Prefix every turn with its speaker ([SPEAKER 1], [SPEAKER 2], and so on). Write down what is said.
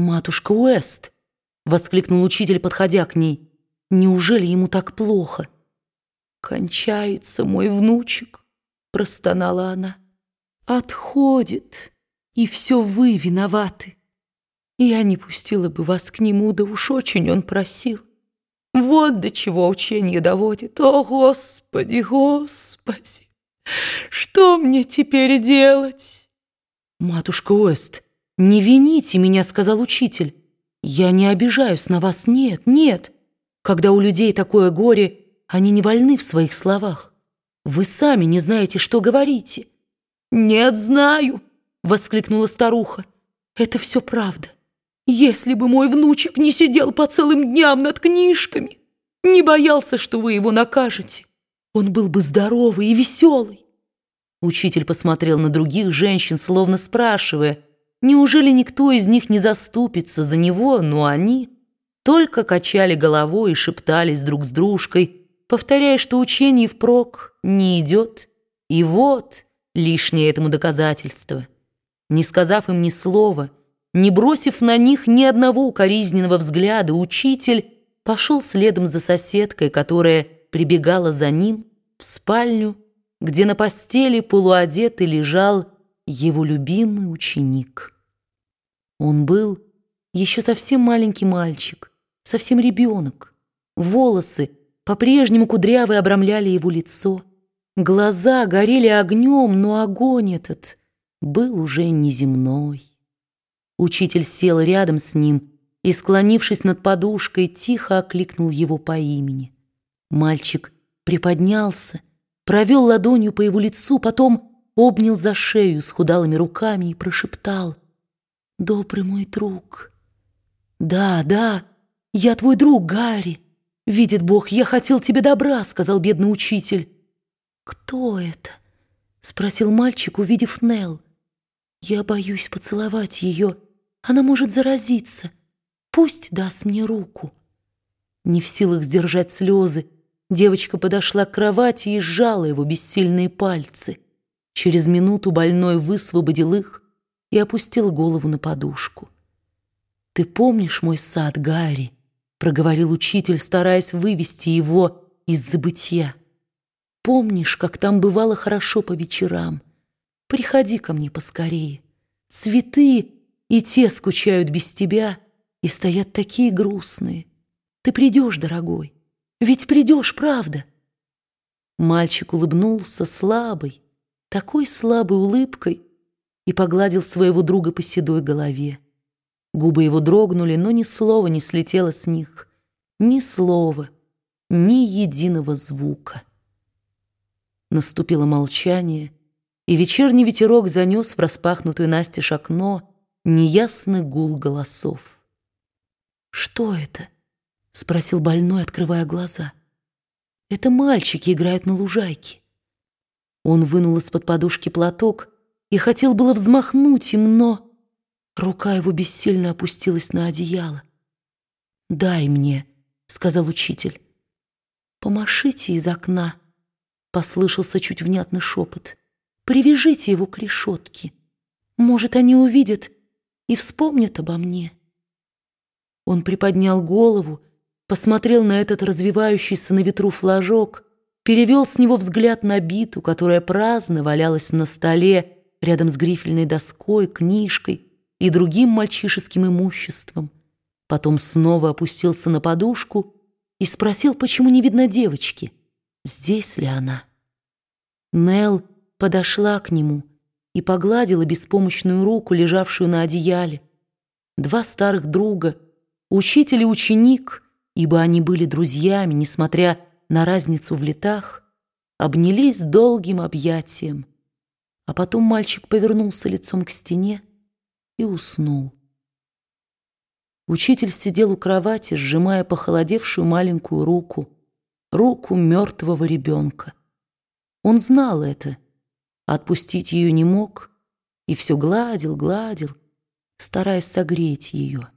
[SPEAKER 1] «Матушка Уэст!» — воскликнул учитель, подходя к ней. «Неужели ему так плохо?» «Кончается мой внучек», — простонала она. «Отходит, и все вы виноваты. Я не пустила бы вас к нему, да уж очень он просил. Вот до чего учение доводит. О, Господи, Господи! Что мне теперь делать?» «Матушка Уэст, не вините меня», — сказал учитель. «Я не обижаюсь на вас, нет, нет. Когда у людей такое горе, они не вольны в своих словах. Вы сами не знаете, что говорите».
[SPEAKER 2] «Нет, знаю», — воскликнула старуха.
[SPEAKER 1] «Это все правда. Если бы мой внучек не сидел по целым дням над книжками, не боялся, что вы его накажете, он был бы здоровый и веселый». Учитель посмотрел на других женщин, словно спрашивая, неужели никто из них не заступится за него, но они только качали головой и шептались друг с дружкой, повторяя, что учение впрок не идет. И вот лишнее этому доказательство. Не сказав им ни слова, не бросив на них ни одного укоризненного взгляда, учитель пошел следом за соседкой, которая прибегала за ним в спальню, где на постели полуодетый лежал его любимый ученик. Он был еще совсем маленький мальчик, совсем ребенок. Волосы по-прежнему кудрявые обрамляли его лицо. Глаза горели огнем, но огонь этот был уже неземной. Учитель сел рядом с ним и, склонившись над подушкой, тихо окликнул его по имени. Мальчик приподнялся, провел ладонью по его лицу, потом обнял за шею с худалыми руками и прошептал «Добрый мой друг». «Да, да, я твой друг, Гарри». «Видит Бог, я хотел тебе добра», — сказал бедный учитель. «Кто это?» — спросил мальчик, увидев Нелл. «Я боюсь поцеловать ее. Она может заразиться. Пусть даст мне руку». Не в силах сдержать слезы, девочка подошла к кровати и сжала его бессильные пальцы. Через минуту больной высвободил их и опустил голову на подушку. «Ты помнишь мой сад, Гарри?» проговорил учитель, стараясь вывести его из забытья. Помнишь, как там бывало хорошо по вечерам? Приходи ко мне поскорее. Цветы и те скучают без тебя и стоят такие грустные. Ты придешь, дорогой, ведь придешь, правда. Мальчик улыбнулся слабой, такой слабой улыбкой и погладил своего друга по седой голове. Губы его дрогнули, но ни слова не слетело с них. Ни слова, ни единого звука. Наступило молчание, и вечерний ветерок занес в распахнутую настежь окно неясный гул голосов. «Что это?» — спросил больной, открывая глаза. «Это мальчики играют на лужайке». Он вынул из-под подушки платок и хотел было взмахнуть им, но... Рука его бессильно опустилась на одеяло. «Дай мне», — сказал учитель. «Помашите из окна», — послышался чуть внятный шепот. «Привяжите его к решетке. Может, они увидят и вспомнят обо мне». Он приподнял голову, посмотрел на этот развивающийся на ветру флажок, перевел с него взгляд на биту, которая праздно валялась на столе рядом с грифельной доской, книжкой, и другим мальчишеским имуществом. Потом снова опустился на подушку и спросил, почему не видно девочки, здесь ли она. Нел подошла к нему и погладила беспомощную руку, лежавшую на одеяле. Два старых друга, учитель и ученик, ибо они были друзьями, несмотря на разницу в летах, обнялись долгим объятием. А потом мальчик повернулся лицом к стене, и уснул. Учитель сидел у кровати, сжимая похолодевшую маленькую руку, руку мертвого ребенка. Он знал это, отпустить ее не мог и все гладил, гладил, стараясь согреть ее.